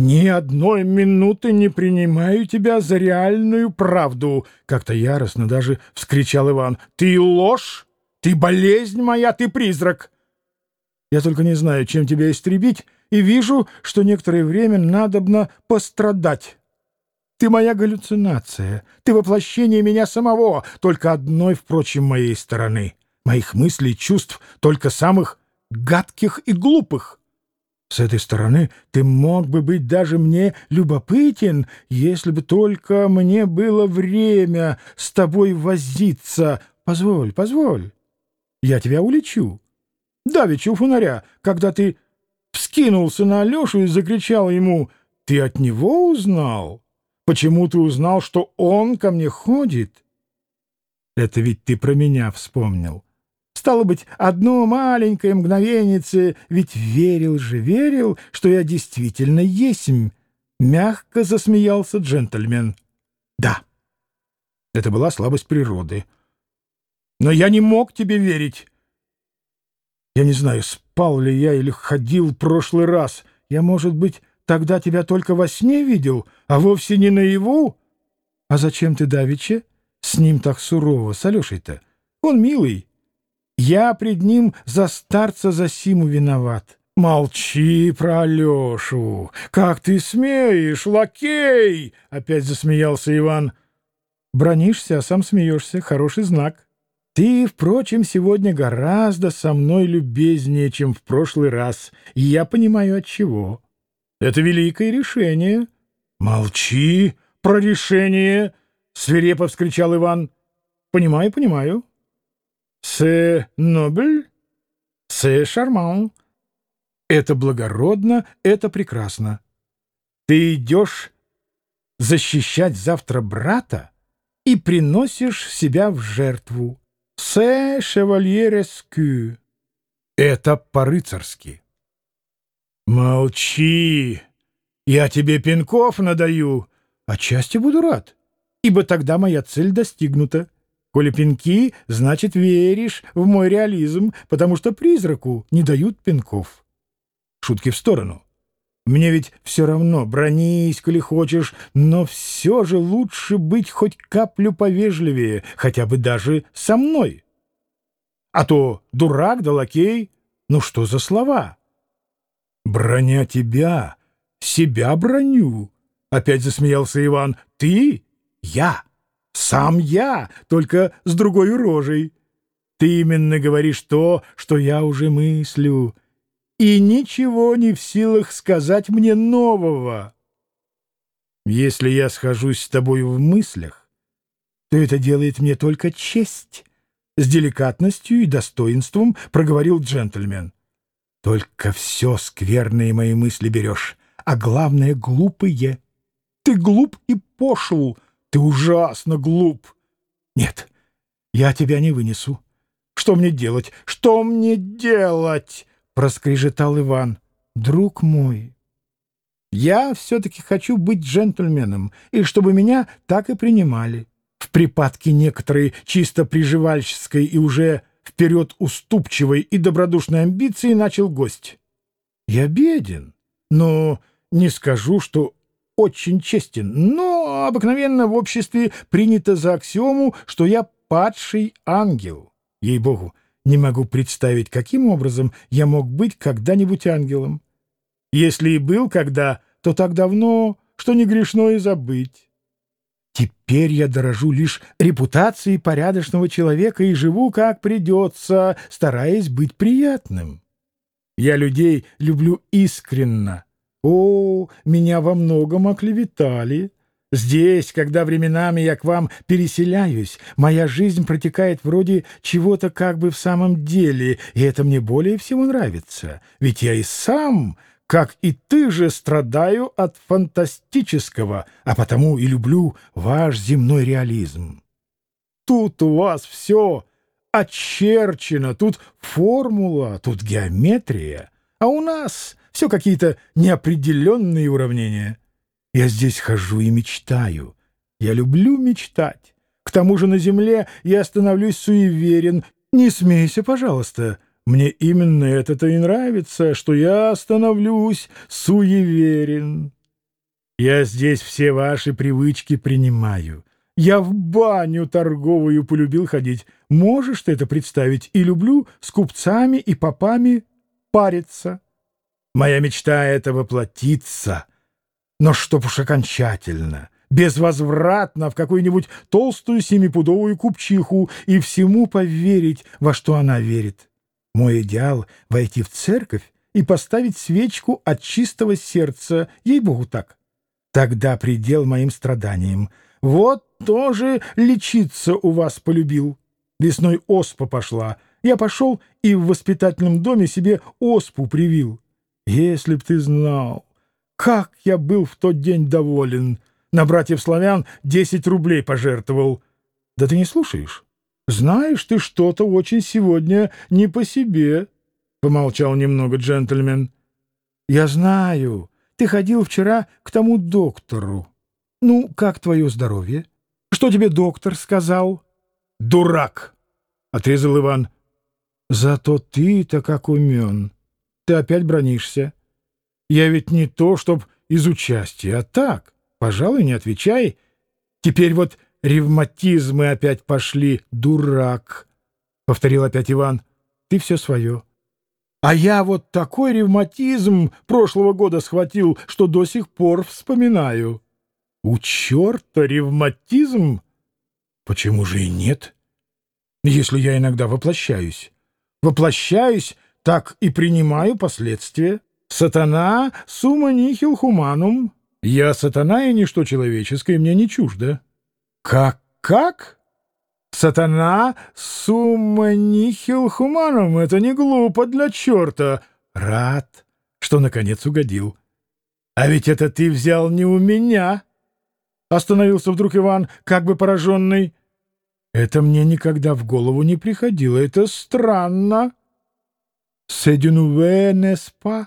ни одной минуты не принимаю тебя за реальную правду!» Как-то яростно даже вскричал Иван. «Ты ложь! Ты болезнь моя! Ты призрак!» «Я только не знаю, чем тебя истребить, и вижу, что некоторое время надобно пострадать. Ты моя галлюцинация, ты воплощение меня самого, только одной, впрочем, моей стороны, моих мыслей, чувств, только самых гадких и глупых. С этой стороны ты мог бы быть даже мне любопытен, если бы только мне было время с тобой возиться. Позволь, позволь, я тебя улечу. Давеча у фонаря, когда ты вскинулся на Алешу и закричал ему, «Ты от него узнал? Почему ты узнал, что он ко мне ходит?» Это ведь ты про меня вспомнил. Стало быть, одно маленькое мгновеннице, ведь верил же, верил, что я действительно есмь. Мягко засмеялся джентльмен. Да, это была слабость природы. Но я не мог тебе верить. Я не знаю, спал ли я или ходил в прошлый раз. Я, может быть, тогда тебя только во сне видел, а вовсе не наяву? А зачем ты давеча с ним так сурово, с Алешей-то? Он милый. Я пред ним за старца за Симу виноват. «Молчи про Алешу! Как ты смеешь, лакей!» — опять засмеялся Иван. «Бронишься, а сам смеешься. Хороший знак. Ты, впрочем, сегодня гораздо со мной любезнее, чем в прошлый раз, и я понимаю, от чего. Это великое решение». «Молчи про решение!» — свирепо вскричал Иван. «Понимаю, понимаю. «C'est noble, c'est charmant». Это благородно, это прекрасно. Ты идешь защищать завтра брата и приносишь себя в жертву. «C'est chevalier Это по-рыцарски. «Молчи! Я тебе пинков надаю. Отчасти буду рад, ибо тогда моя цель достигнута. Коли пинки, значит, веришь в мой реализм, потому что призраку не дают пинков. Шутки в сторону. Мне ведь все равно, бронись, коли хочешь, но все же лучше быть хоть каплю повежливее, хотя бы даже со мной. А то дурак да лакей, ну что за слова? Броня тебя, себя броню, — опять засмеялся Иван. Ты? Я. Сам я, только с другой рожей. Ты именно говоришь то, что я уже мыслю, и ничего не в силах сказать мне нового. Если я схожусь с тобой в мыслях, то это делает мне только честь. С деликатностью и достоинством проговорил джентльмен. Только все скверные мои мысли берешь, а главное — глупые. Ты глуп и пошел, — ты ужасно глуп. Нет, я тебя не вынесу. Что мне делать? Что мне делать? Проскрежетал Иван. Друг мой, я все-таки хочу быть джентльменом, и чтобы меня так и принимали. В припадке некоторой чисто приживальческой и уже вперед уступчивой и добродушной амбиции начал гость. Я беден, но не скажу, что очень честен, но обыкновенно в обществе принято за аксиому, что я падший ангел. Ей-богу, не могу представить, каким образом я мог быть когда-нибудь ангелом. Если и был когда, то так давно, что не грешно и забыть. Теперь я дорожу лишь репутацией порядочного человека и живу как придется, стараясь быть приятным. Я людей люблю искренно, о, меня во многом оклеветали. Здесь, когда временами я к вам переселяюсь, моя жизнь протекает вроде чего-то как бы в самом деле, и это мне более всего нравится. Ведь я и сам, как и ты же, страдаю от фантастического, а потому и люблю ваш земной реализм. Тут у вас все очерчено, тут формула, тут геометрия, а у нас все какие-то неопределенные уравнения. Я здесь хожу и мечтаю. Я люблю мечтать. К тому же на земле я становлюсь суеверен. Не смейся, пожалуйста. Мне именно это-то и нравится, что я становлюсь суеверен. Я здесь все ваши привычки принимаю. Я в баню торговую полюбил ходить. Можешь ты это представить? И люблю с купцами и попами париться. Моя мечта — это воплотиться, но чтоб уж окончательно, безвозвратно в какую-нибудь толстую семипудовую купчиху и всему поверить, во что она верит. Мой идеал — войти в церковь и поставить свечку от чистого сердца, ей-богу так. Тогда предел моим страданиям. Вот тоже лечиться у вас полюбил. Весной оспа пошла. Я пошел и в воспитательном доме себе оспу привил. Если б ты знал, как я был в тот день доволен. На братьев-славян десять рублей пожертвовал. Да ты не слушаешь? Знаешь, ты что-то очень сегодня не по себе, — помолчал немного джентльмен. Я знаю, ты ходил вчера к тому доктору. Ну, как твое здоровье? Что тебе доктор сказал? Дурак! — отрезал Иван. Зато ты-то как умен ты опять бронишься? Я ведь не то, чтоб из участия, а так, пожалуй, не отвечай. Теперь вот ревматизмы опять пошли, дурак, — повторил опять Иван. Ты все свое. А я вот такой ревматизм прошлого года схватил, что до сих пор вспоминаю. У черта ревматизм? Почему же и нет? Если я иногда воплощаюсь. Воплощаюсь так и принимаю последствия. Сатана сумма нихил хуманум. Я сатана и ничто человеческое мне не чуждо. Как, как? Сатана сумма нихил хуманум. Это не глупо для черта. Рад, что наконец угодил. А ведь это ты взял не у меня. Остановился вдруг Иван, как бы пораженный. Это мне никогда в голову не приходило. Это странно. «C'est du nouveau, n'est-ce pas?»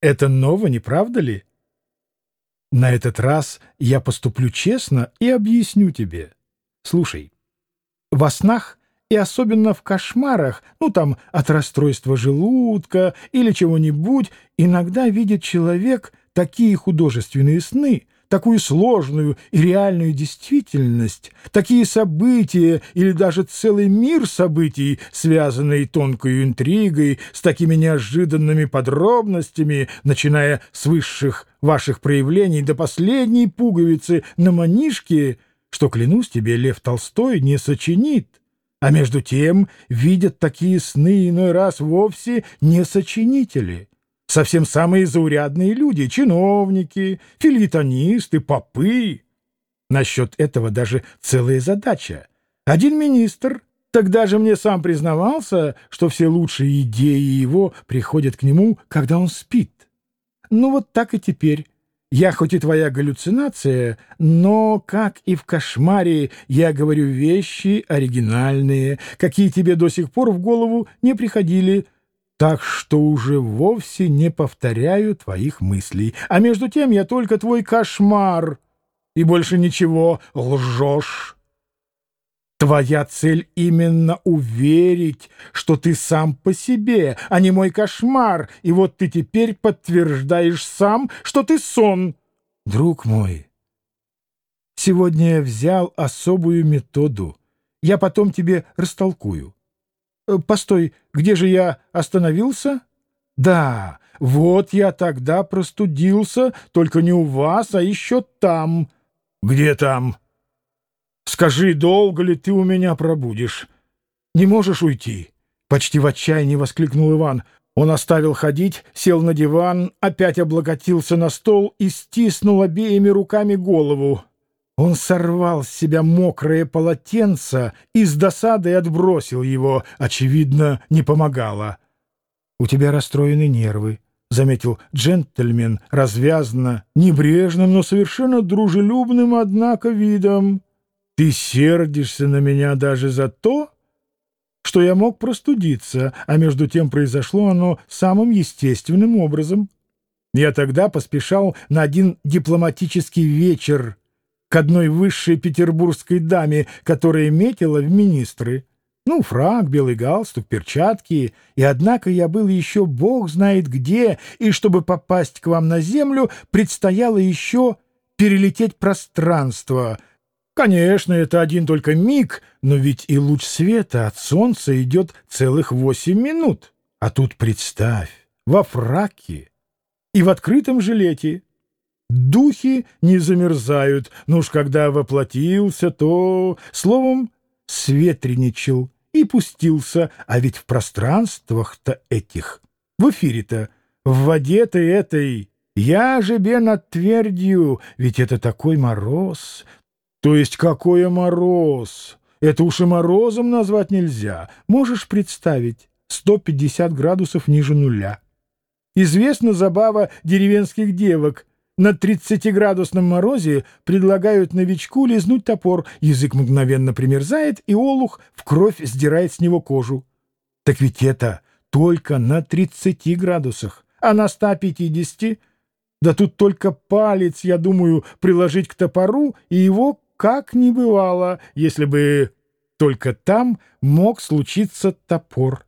Это ново, не правда ли? На этот раз я поступлю честно и объясню тебе. Слушай, во снах и особенно в кошмарах, ну там от расстройства желудка или чего-нибудь, иногда видит человек такие художественные сны, такую сложную и реальную действительность, такие события или даже целый мир событий, связанные тонкой интригой, с такими неожиданными подробностями, начиная с высших ваших проявлений до последней пуговицы на манишке, что, клянусь тебе, Лев Толстой не сочинит. А между тем видят такие сны иной раз вовсе не сочинители совсем самые заурядные люди, чиновники, филитонисты, попы. Насчет этого даже целая задача. Один министр тогда же мне сам признавался, что все лучшие идеи его приходят к нему, когда он спит. Ну вот так и теперь. Я хоть и твоя галлюцинация, но, как и в кошмаре, я говорю вещи оригинальные, какие тебе до сих пор в голову не приходили, так что уже вовсе не повторяю твоих мыслей. А между тем я только твой кошмар, и больше ничего лжешь. Твоя цель именно уверить, что ты сам по себе, а не мой кошмар, и вот ты теперь подтверждаешь сам, что ты сон. Друг мой, сегодня я взял особую методу. Я потом тебе растолкую. Э, постой, где же я остановился? Да, вот я тогда простудился, только не у вас, а еще там. Где там? Скажи, долго ли ты у меня пробудешь? Не можешь уйти? Почти в отчаянии воскликнул Иван. Он оставил ходить, сел на диван, опять облокотился на стол и стиснул обеими руками голову. Он сорвал с себя мокрое полотенце и с досадой отбросил его. Очевидно, не помогало. — У тебя расстроены нервы, — заметил джентльмен развязно, небрежным, но совершенно дружелюбным, однако, видом. — Ты сердишься на меня даже за то, что я мог простудиться, а между тем произошло оно самым естественным образом. Я тогда поспешал на один дипломатический вечер — к одной высшей петербургской даме, которая метила в министры. Ну, фраг, белый галстук, перчатки. И однако я был еще бог знает где, и чтобы попасть к вам на землю, предстояло еще перелететь пространство. Конечно, это один только миг, но ведь и луч света от солнца идет целых восемь минут. А тут представь, во фраке и в открытом жилете. Духи не замерзают, но уж когда воплотился, то, словом, светреничал и пустился, а ведь в пространствах-то этих, в эфире-то, в воде-то этой, я же над твердью, ведь это такой мороз. То есть какой мороз? Это уж и морозом назвать нельзя. Можешь представить, 150 градусов ниже нуля. Известна забава деревенских девок. На 30-градусном морозе предлагают новичку лизнуть топор, язык мгновенно примерзает, и олух в кровь сдирает с него кожу. Так ведь это только на 30 градусах, а на 150 да тут только палец, я думаю, приложить к топору, и его как не бывало, если бы только там мог случиться топор.